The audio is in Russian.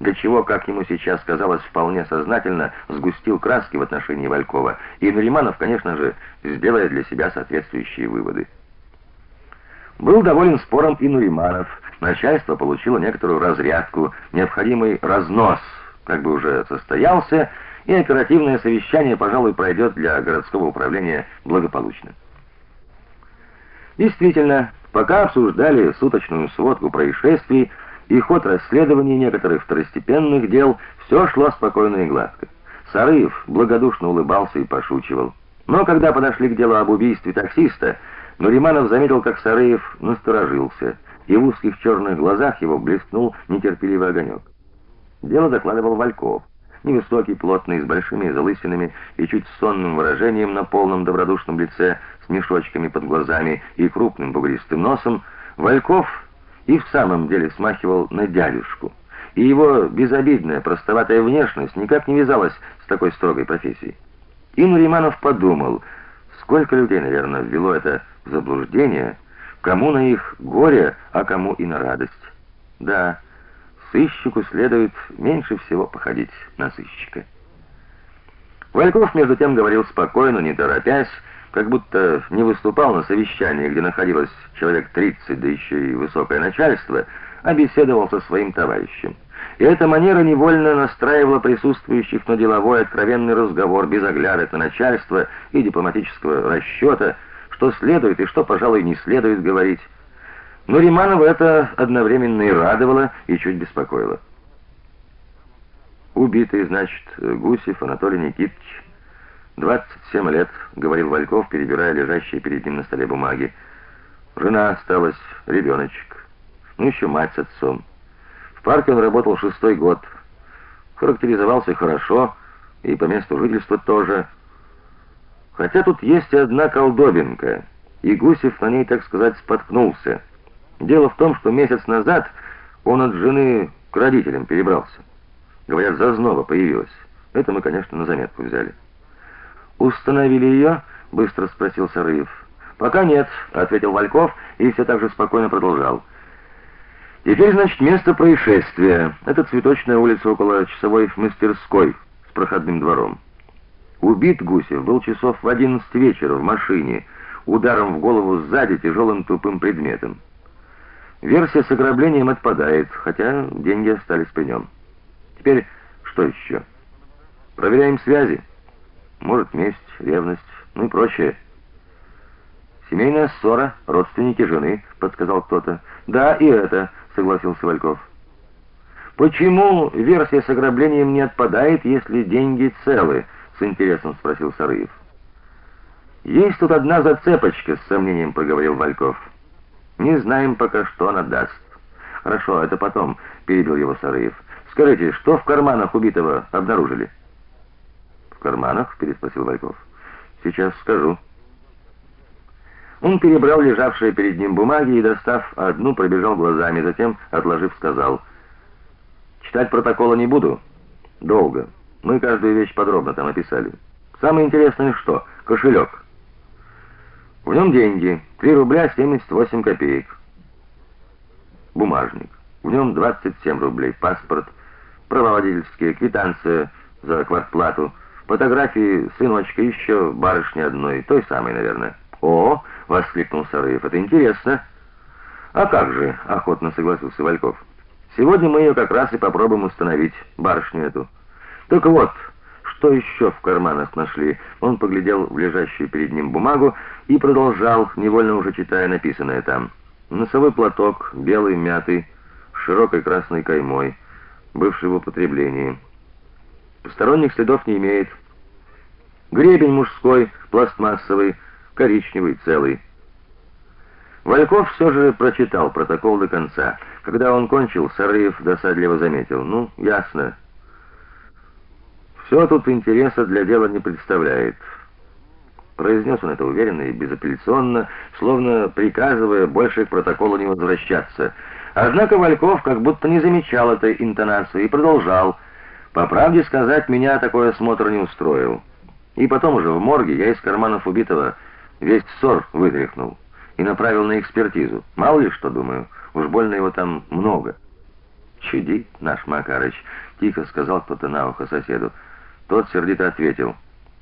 для чего, как ему сейчас казалось, вполне сознательно сгустил краски в отношении Валькова, и Нариманов, конечно же, сделает для себя соответствующие выводы. Был доволен спором и Нуриманов. Начальство получило некоторую разрядку, необходимый разнос, как бы уже состоялся, и оперативное совещание, пожалуй, пройдет для городского управления благополучно. Действительно, пока обсуждали суточную сводку происшествий и ход расследования некоторых второстепенных дел, все шло спокойно и гладко. Сарыев благодушно улыбался и пошучивал. Но когда подошли к делу об убийстве таксиста, Нуриманов заметил, как Сарыев насторожился, и в узких черных глазах его блеснул нетерпеливый огонек. Дело докладывал Вальков. Невысокий, плотный, с большими залысинами и чуть сонным выражением на полном добродушном лице, с мешочками под глазами и крупным бугристым носом, Вальков и в самом деле смахивал на дядюшку. И его безобидная, простоватая внешность никак не вязалась с такой строгой профессией. И Нуриманов подумал, сколько людей, наверное, ввело это в заблуждение, кому на их горе, а кому и на радость. Да, сыщику следует меньше всего походить на сыщика. Вальков между тем говорил спокойно, не торопясь, как будто не выступал на совещании, где находилось человек 30, да еще и высокое начальство, а беседовал со своим товарищем. И эта манера невольно настраивала присутствующих на деловой откровенный разговор без оглядок на начальство и дипломатического расчета, что следует и что, пожалуй, не следует говорить. Но Риманова это одновременно и радовало, и чуть беспокоило. Убитый, значит, Гусев Анатолий Никитич, 27 лет, говорил Вальков, перебирая лежащие перед ним на столе бумаги. Жена осталась, ребеночек. Ну еще мать с отцом. В парке он работал шестой год. Характеризовался хорошо и по месту жительства тоже. Хотя тут есть одна колдобинка, и Гусев на ней, так сказать, споткнулся. Дело в том, что месяц назад он от жены к родителям перебрался. Говорят, зазнова появилась. Это мы, конечно, на заметку взяли. Установили ее?» — быстро спросил Сарыев. Пока нет, ответил Вальков и все так же спокойно продолжал. Теперь, значит, место происшествия. Это цветочная улица около часовой мастерской с проходным двором. Убит Гусев был часов в 11 вечера в машине, ударом в голову сзади тяжелым тупым предметом. Версия с ограблением отпадает, хотя деньги остались при нем. Теперь что еще? Проверяем связи. Может, месть, ревность, ну и прочее. Семейная ссора, родственники жены, подсказал кто-то. Да, и это, согласился Вальков. Почему версия с ограблением не отпадает, если деньги целы? с интересом спросил Сарыев. Есть тут одна зацепочка, с сомнением проговорил Вальков. Не знаем пока, что она даст. Хорошо, это потом, перебил его Сарыев. Скажите, что в карманах убитого обнаружили? Карманах? переспросил Вальков. Сейчас скажу. Он перебрал лежавшие перед ним бумаги и, достав одну, пробежал глазами, затем, отложив, сказал: "Читать протокола не буду. Долго. Мы каждую вещь подробно там описали. Самое интересное что? Кошелек. В нем деньги: 3 рубля 78 копеек. Бумажник. В нем 27 рублей, паспорт, права водительские, квитанция за квартплату, фотографии сыночка еще барышни одной, той самой, наверное. О, воскликнул Сарыев. Это интересно. А как же, охотно согласился Вальков. Сегодня мы ее как раз и попробуем установить, барышню эту. Так вот, что еще в карманах нашли? Он поглядел в лежащую перед ним бумагу и продолжал, невольно уже читая написанное там. Носовой платок, белый, мятый, с широкой красной каймой, бывший в употреблении. Посторонних следов не имеет. Гребень мужской, пластмассовый, коричневый, целый. Вальков все же прочитал протокол до конца. Когда он кончил, Сарыев досадливо заметил: "Ну, ясно. Все тут интереса для дела не представляет". Произнес он это уверенно и безапелляционно, словно приказывая больше к протоколу не возвращаться. Однако Вальков как будто не замечал этой интонации и продолжал: "По правде сказать, меня такой осмотр не устроил. И потом уже в морге я из карманов убитого Весь ссор вытряхнул и направил на экспертизу. Мало ли что, думаю, уж больно его там много. «Чудит наш Макарыч», — тихо сказал кто-то на ухо соседу. Тот сердито ответил —